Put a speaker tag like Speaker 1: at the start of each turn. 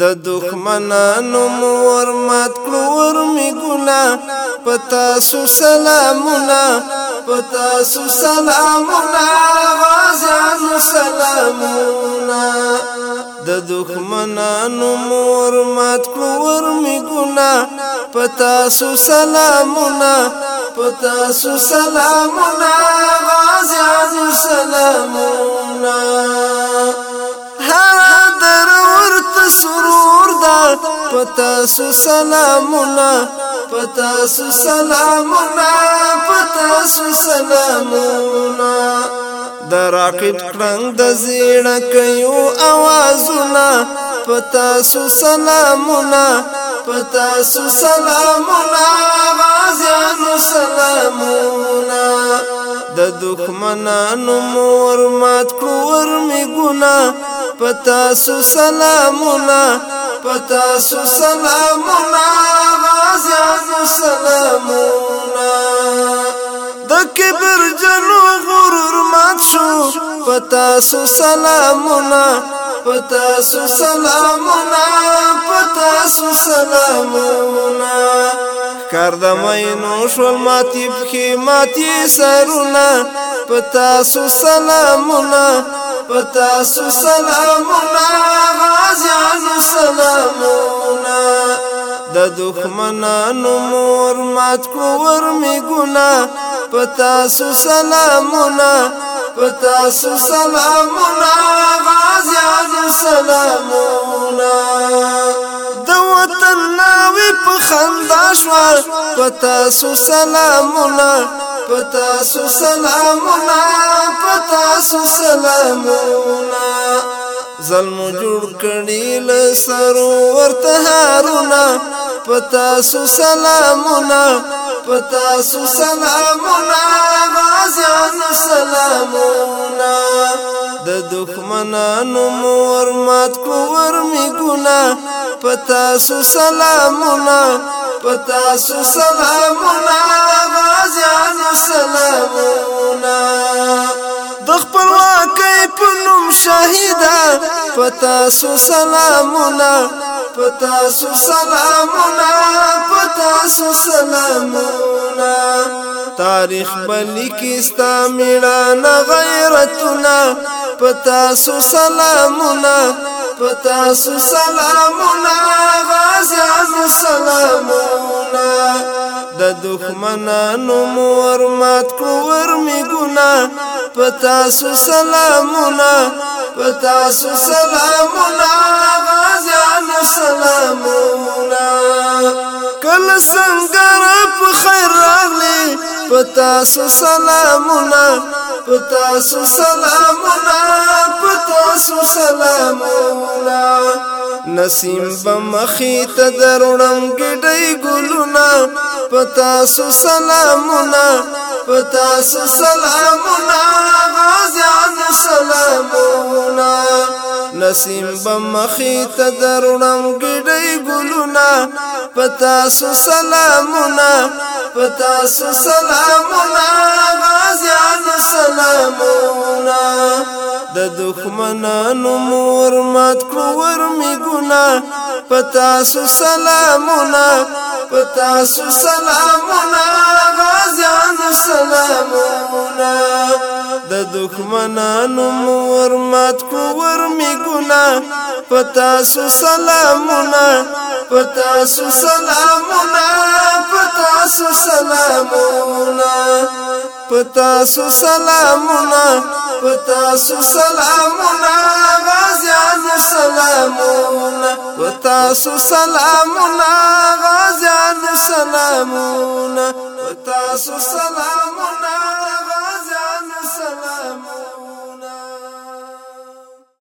Speaker 1: د دښمنانو مور مات کړو ور می ګنا پتا سو سلامونه پتا سو سلامونه غازان سلامونه د دښمنانو مور مات کړو ور می ګنا پتا سو سلامونه پتا سو سلامونه غازان سلامونه پتا سو سلامونه پتا سو سلامونه پتا سو سلامونه د راکټ کړنګ د زیړه کيو اوازونه پتا سو سلامونه پتا سو سلامونه غازیانو سلامونه د دښمنانو مور مات کړو ور می ګنا پتا سو سلامونه پتا سو سلامنا غازیان سلامنا د کبر جنو غرور مات شو پتا سو سلامنا پتا سو سلامنا کار د مینو شول ماتی پخی ماتی سرونا پتا سو سلامونا پتا سو سلامونا غازیانو سلامونا د دښمنانو مور مات کو ور می ګنا پتا سو سلامونا پتا سو سلامونا غازیانو سلامونا په خندا شو پتا سو سلامونه پتا سو سلامونه پتا سو سلامونه ظلم جوړ کړي له سرو ورته هارونه پتا سو سلامونه پتا سو سلامونه ګران سلامونه د دښمنانو مور مات کو ور می ګنا پتا سو سلامونه پتا سو سلامونه غازیانو سلام شهیدا پتا سو سلامنا پتا سو سلامنا پتا سو سلامنا تاریخ بلکستا میړانا غیرتنا پتا سو سلامنا پتا سو سلامنا غازیان سلامنا د دښمنانو مور مات کړو ور می ګنا پتا سو سلامونه پتا سو سلامونه غازان سلامونه کل سنگر په خیر راغلی پتا سو سلامونه پتا سو سلامونه پتا سو سلامونه نسیم بمخی ته درونم گډي ګلونا پتا سو سلامونا پتا سو سلامونا غازیان سلامونا نسیم بمخی ته درونم گډي ګلونا پتا سو سلامونا پتا سو سلامونا دخمنانو مور مات کړو ور می ګنا پتا سو سلامونه پتا سو سلامونه غازیان سلامونه د دخمنانو مور مات کړو ور می ګنا پتا سو سلامونه پتا سو سلامونه سلامونا پتا سو سلامونا پتا سو سلامونا غازیان سلامونا پتا سو سلامونا غازیان سلامونا پتا سو سلامونا